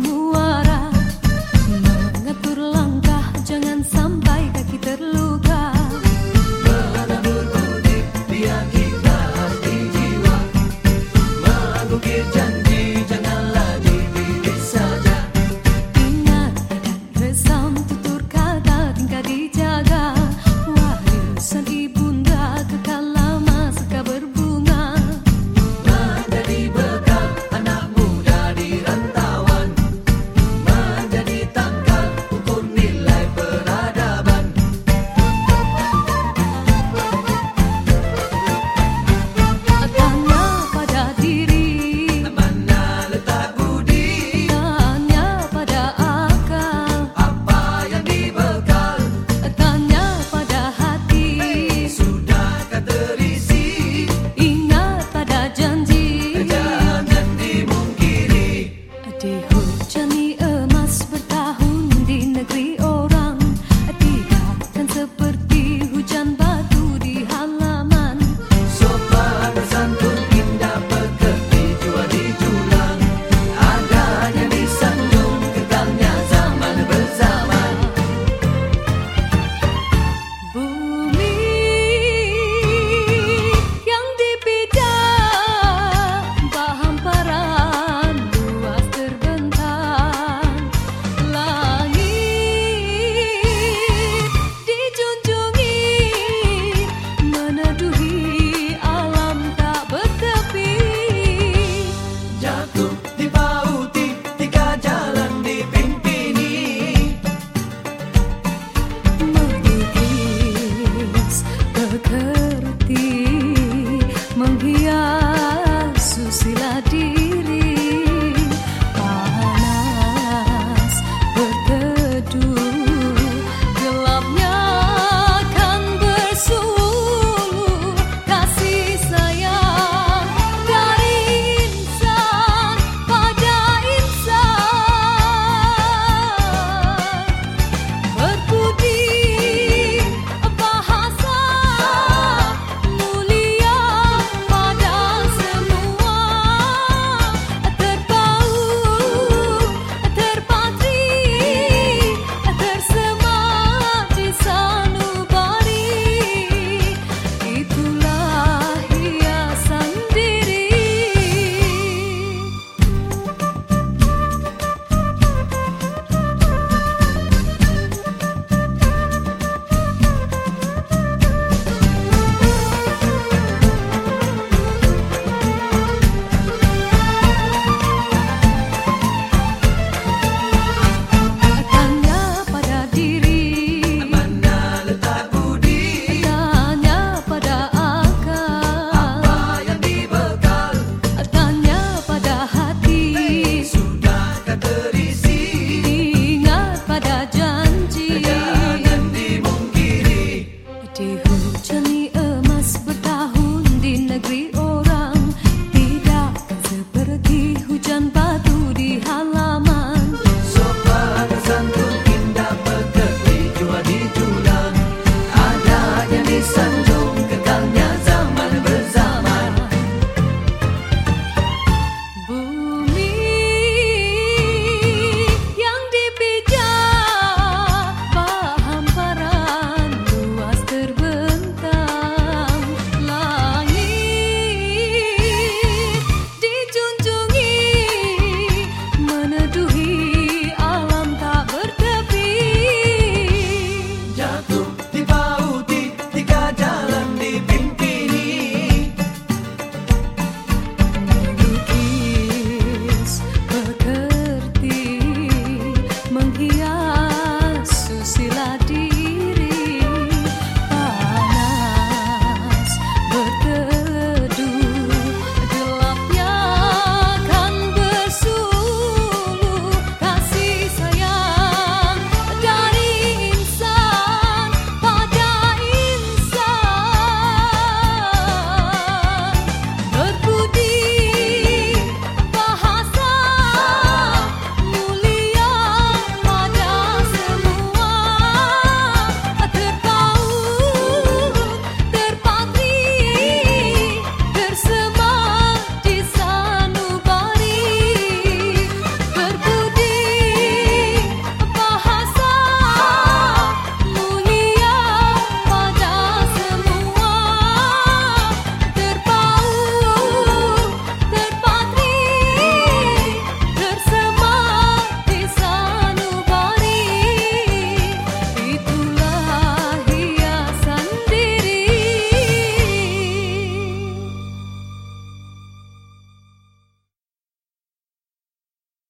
move hujan panas